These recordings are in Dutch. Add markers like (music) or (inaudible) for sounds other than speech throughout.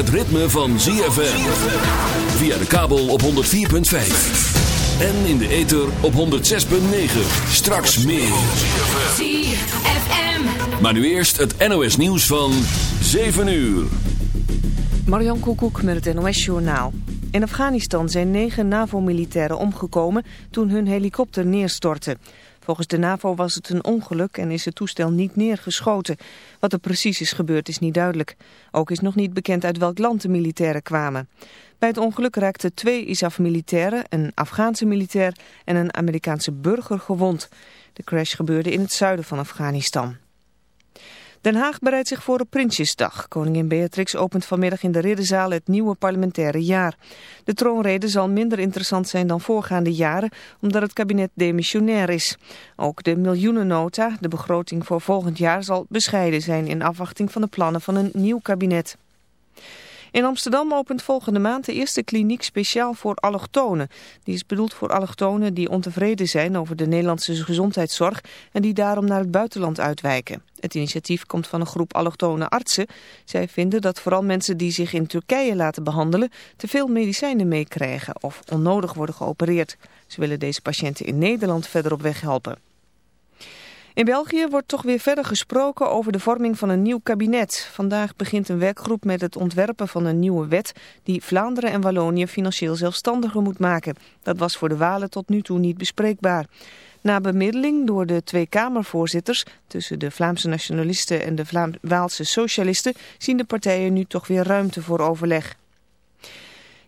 Het ritme van ZFM. Via de kabel op 104.5. En in de ether op 106.9. Straks meer. ZFM. Maar nu eerst het NOS nieuws van 7 uur. Marjan Koekoek met het NOS Journaal. In Afghanistan zijn negen NAVO-militairen omgekomen toen hun helikopter neerstortte. Volgens de NAVO was het een ongeluk en is het toestel niet neergeschoten. Wat er precies is gebeurd is niet duidelijk. Ook is nog niet bekend uit welk land de militairen kwamen. Bij het ongeluk raakten twee ISAF-militairen, een Afghaanse militair en een Amerikaanse burger gewond. De crash gebeurde in het zuiden van Afghanistan. Den Haag bereidt zich voor op Prinsjesdag. Koningin Beatrix opent vanmiddag in de Ridderzaal het nieuwe parlementaire jaar. De troonrede zal minder interessant zijn dan voorgaande jaren, omdat het kabinet demissionair is. Ook de miljoenennota, de begroting voor volgend jaar, zal bescheiden zijn in afwachting van de plannen van een nieuw kabinet. In Amsterdam opent volgende maand de eerste kliniek speciaal voor allochtonen. Die is bedoeld voor allochtonen die ontevreden zijn over de Nederlandse gezondheidszorg en die daarom naar het buitenland uitwijken. Het initiatief komt van een groep allochtone artsen. Zij vinden dat vooral mensen die zich in Turkije laten behandelen te veel medicijnen meekrijgen of onnodig worden geopereerd. Ze willen deze patiënten in Nederland verder op weg helpen. In België wordt toch weer verder gesproken over de vorming van een nieuw kabinet. Vandaag begint een werkgroep met het ontwerpen van een nieuwe wet die Vlaanderen en Wallonië financieel zelfstandiger moet maken. Dat was voor de Walen tot nu toe niet bespreekbaar. Na bemiddeling door de twee Kamervoorzitters tussen de Vlaamse nationalisten en de Vlaam Waalse socialisten zien de partijen nu toch weer ruimte voor overleg.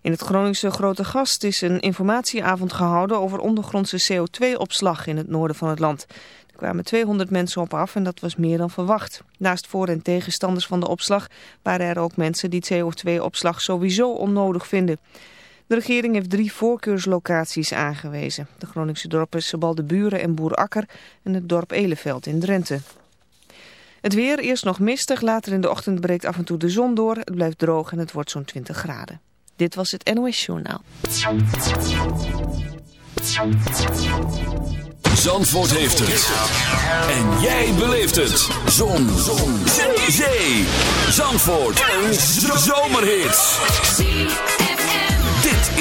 In het Groningse Grote Gast is een informatieavond gehouden over ondergrondse CO2-opslag in het noorden van het land. Er kwamen 200 mensen op af en dat was meer dan verwacht. Naast voor- en tegenstanders van de opslag waren er ook mensen die CO2-opslag sowieso onnodig vinden. De regering heeft drie voorkeurslocaties aangewezen. De Groningse dorpen Sebaldeburen en Boerakker en het dorp Eleveld in Drenthe. Het weer, eerst nog mistig, later in de ochtend breekt af en toe de zon door. Het blijft droog en het wordt zo'n 20 graden. Dit was het NOS Journaal. Zandvoort heeft het. En jij beleeft het. Zon. Zon. Zee. Zandvoort. Een zomerhit.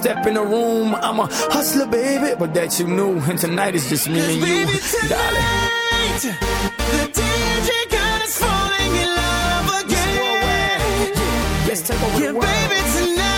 step in the room. I'm a hustler, baby, but that you knew. And tonight is just me and you, darling. The DJ God is falling in love again. Yeah, baby, tonight.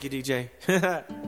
Thank you, DJ. (laughs)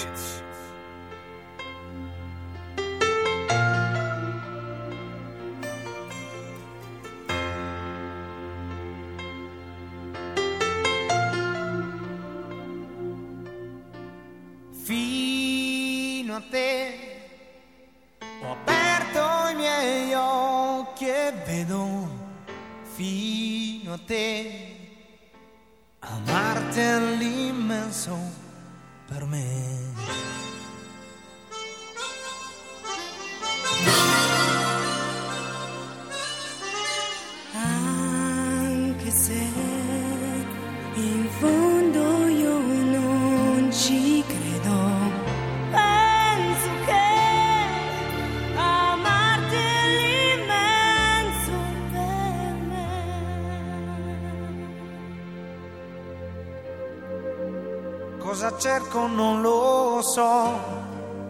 Cosa cerco non lo so,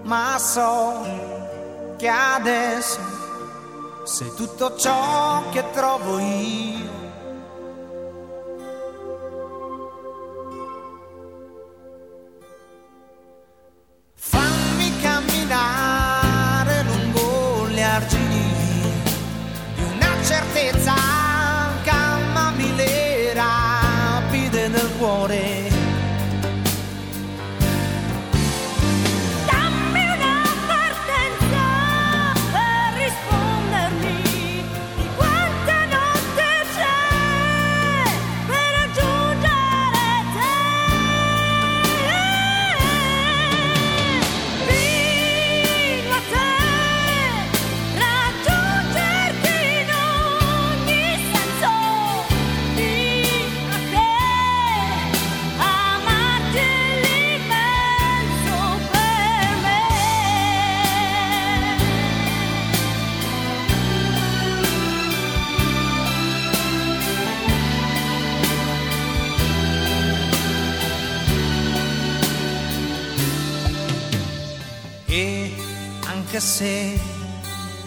ma so che adesso se tutto ciò che trovo io.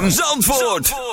ZFM Zandvoort.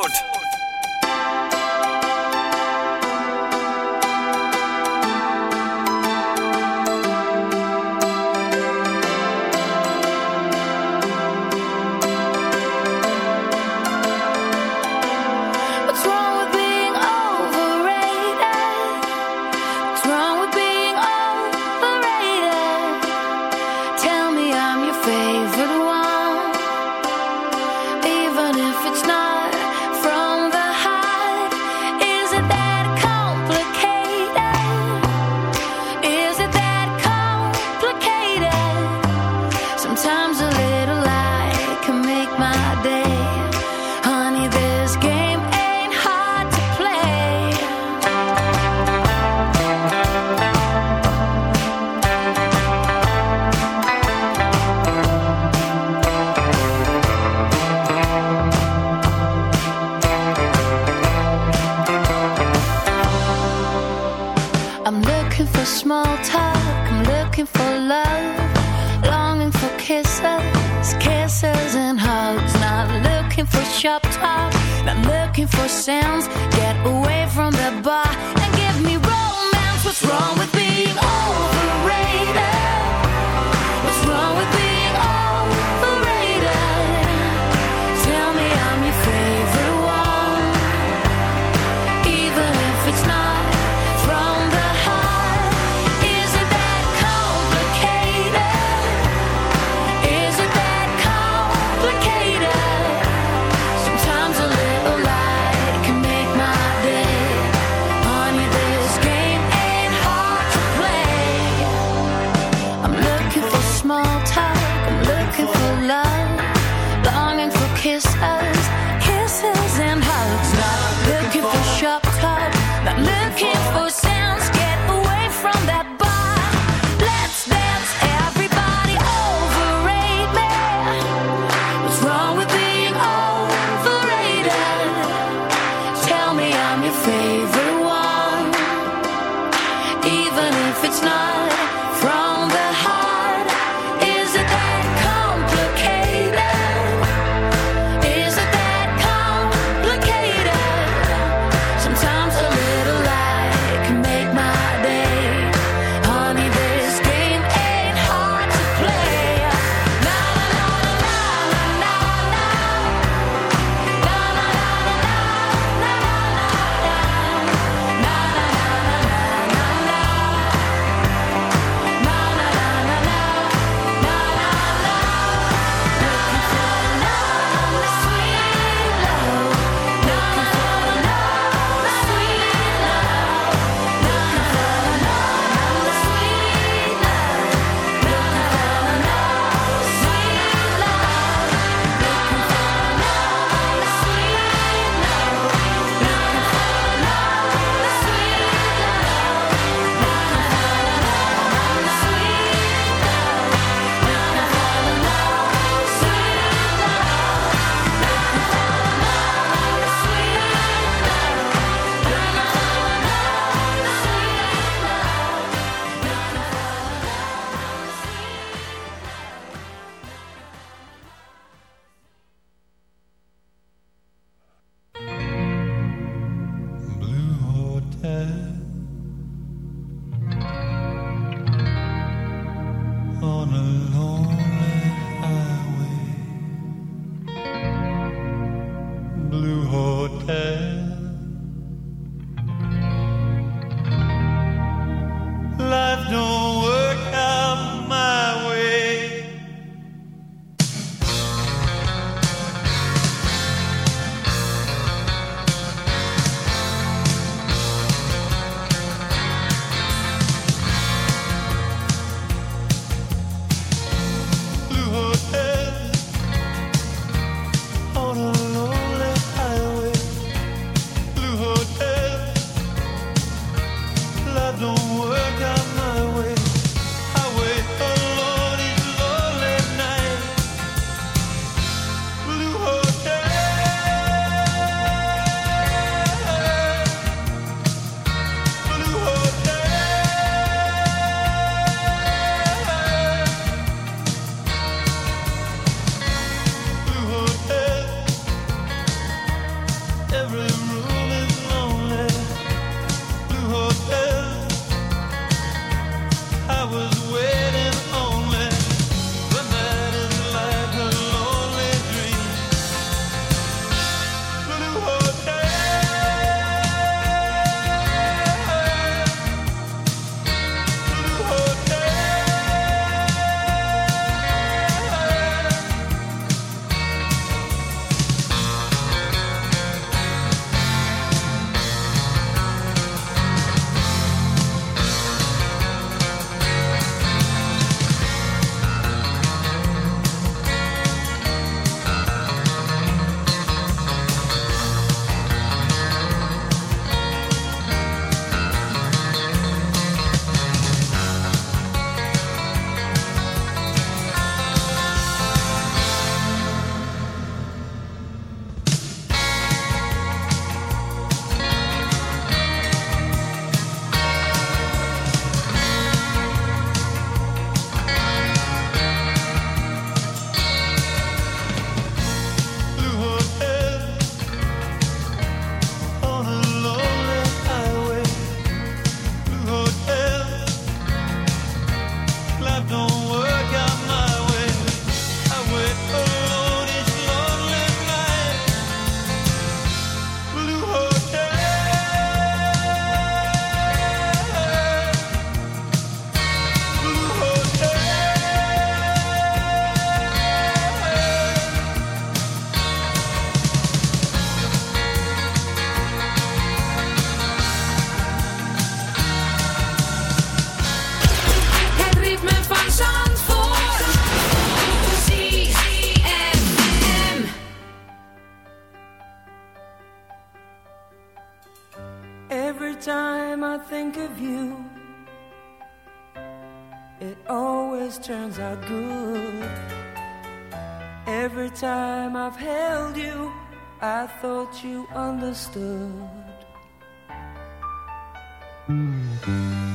Every time I've held you, I thought you understood.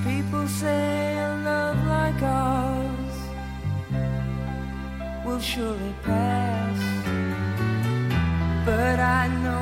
People say a love like ours will surely pass, but I know.